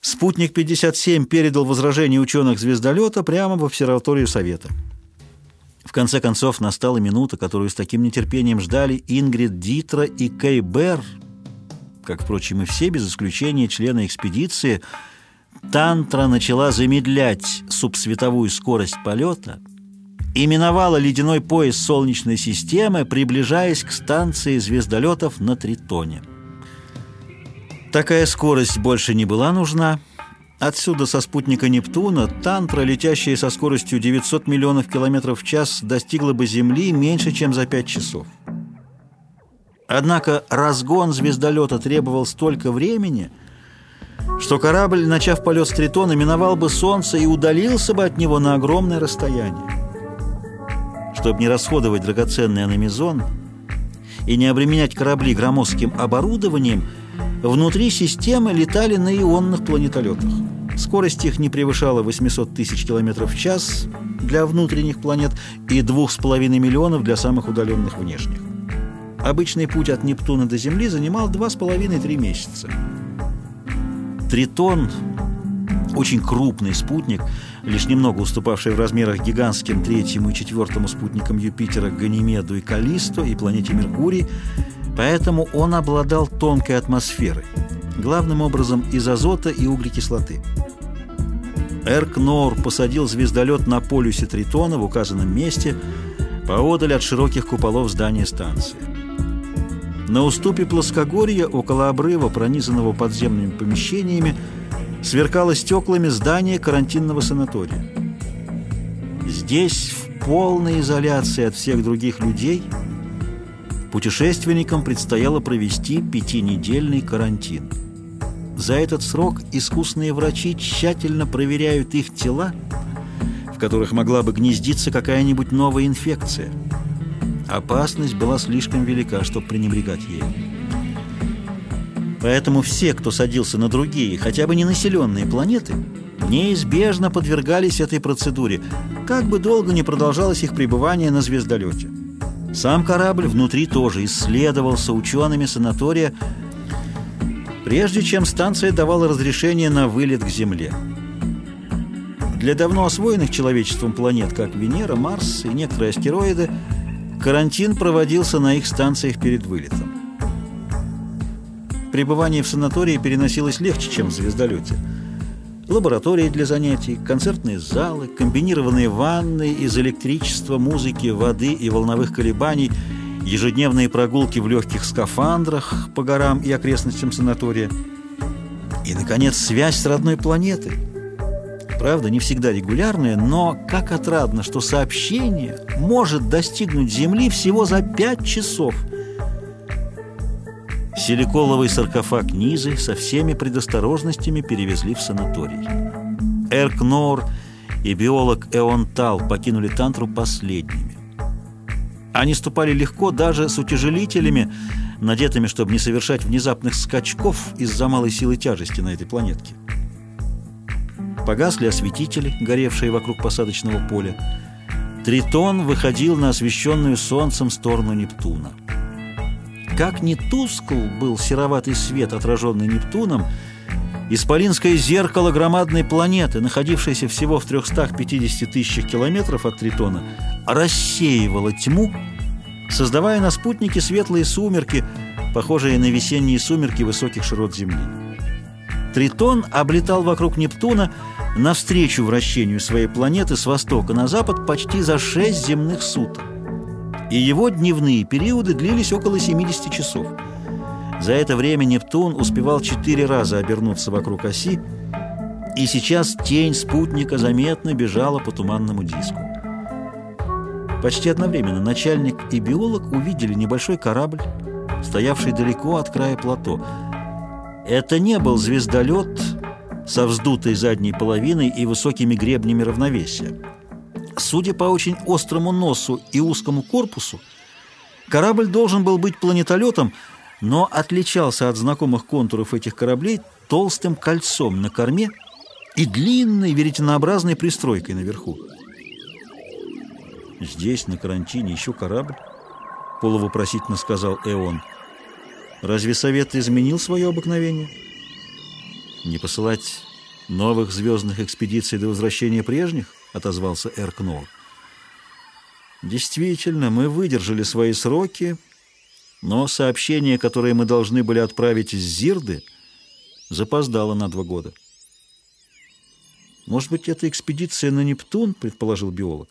Спутник 57 передал возражение ученых звездолета прямо в обсерваторию Совета. В конце концов, настала минута, которую с таким нетерпением ждали Ингрид Дитра и Кей Берр, как, впрочем, и все, без исключения члены экспедиции. Тантра начала замедлять субсветовую скорость полета и миновала ледяной пояс Солнечной системы, приближаясь к станции звездолетов на Тритоне. Такая скорость больше не была нужна. Отсюда со спутника Нептуна Тантра, летящая со скоростью 900 миллионов километров в час, достигла бы Земли меньше, чем за 5 часов. Однако разгон звездолета требовал столько времени, что корабль, начав полет с Тритона, миновал бы Солнце и удалился бы от него на огромное расстояние. Чтобы не расходовать драгоценный аномизон и не обременять корабли громоздким оборудованием – Внутри системы летали на ионных планетолетах. Скорость их не превышала 800 тысяч километров в час для внутренних планет и 2,5 миллионов для самых удаленных внешних. Обычный путь от Нептуна до Земли занимал 2,5-3 месяца. Тритон – очень крупный спутник, лишь немного уступавший в размерах гигантским третьему и четвертому спутникам Юпитера Ганимеду и Каллисто и планете Меркурий – Поэтому он обладал тонкой атмосферой, главным образом из азота и углекислоты. Эрк-Нор посадил звездолет на полюсе Тритона в указанном месте, поодаль от широких куполов здания станции. На уступе плоскогорья, около обрыва, пронизанного подземными помещениями, сверкало стеклами здание карантинного санатория. Здесь, в полной изоляции от всех других людей – путешественникам предстояло провести пятинедельный карантин. За этот срок искусные врачи тщательно проверяют их тела, в которых могла бы гнездиться какая-нибудь новая инфекция. Опасность была слишком велика, чтобы пренебрегать ею. Поэтому все, кто садился на другие, хотя бы не населенные планеты, неизбежно подвергались этой процедуре, как бы долго ни продолжалось их пребывание на звездолете. Сам корабль внутри тоже исследовался учеными санатория, прежде чем станция давала разрешение на вылет к Земле. Для давно освоенных человечеством планет, как Венера, Марс и некоторые астероиды, карантин проводился на их станциях перед вылетом. Пребывание в санатории переносилось легче, чем в звездолете – лаборатории для занятий, концертные залы, комбинированные ванны из электричества, музыки, воды и волновых колебаний, ежедневные прогулки в легких скафандрах по горам и окрестностям санатория. И, наконец, связь с родной планетой. Правда, не всегда регулярная, но как отрадно, что сообщение может достигнуть Земли всего за пять часов – Силиколовый саркофаг Низы со всеми предосторожностями перевезли в санаторий. Эркнор и биолог Эонтал покинули Тантру последними. Они ступали легко даже с утяжелителями, надетыми, чтобы не совершать внезапных скачков из-за малой силы тяжести на этой планетке. Погасли осветители, горевшие вокруг посадочного поля. Тритон выходил на освещенную солнцем сторону Нептуна. Как ни тускл был сероватый свет, отраженный Нептуном, Исполинское зеркало громадной планеты, находившейся всего в 350 тысячах километров от Тритона, рассеивало тьму, создавая на спутнике светлые сумерки, похожие на весенние сумерки высоких широт Земли. Тритон облетал вокруг Нептуна навстречу вращению своей планеты с востока на запад почти за шесть земных суток и его дневные периоды длились около 70 часов. За это время Нептун успевал четыре раза обернуться вокруг оси, и сейчас тень спутника заметно бежала по туманному диску. Почти одновременно начальник и биолог увидели небольшой корабль, стоявший далеко от края плато. Это не был звездолет со вздутой задней половиной и высокими гребнями равновесия. Судя по очень острому носу и узкому корпусу, корабль должен был быть планетолетом, но отличался от знакомых контуров этих кораблей толстым кольцом на корме и длинной веретенообразной пристройкой наверху. «Здесь, на карантине, еще корабль?» — полувопросительно сказал Эон. «Разве Совет изменил свое обыкновение?» «Не посылать «Новых звездных экспедиций до возвращения прежних?» — отозвался Эркнор. «Действительно, мы выдержали свои сроки, но сообщение, которое мы должны были отправить из Зирды, запоздало на два года». «Может быть, это экспедиция на Нептун?» — предположил биолог.